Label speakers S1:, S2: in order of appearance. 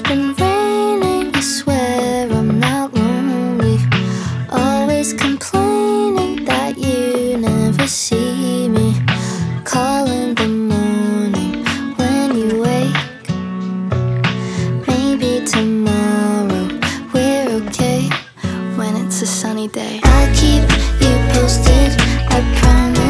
S1: It's been raining, I swear I'm not lonely. Always complaining that you never see me. Call in the morning when you wake. Maybe tomorrow we're okay when it's a sunny day. I'll keep you posted, I promise.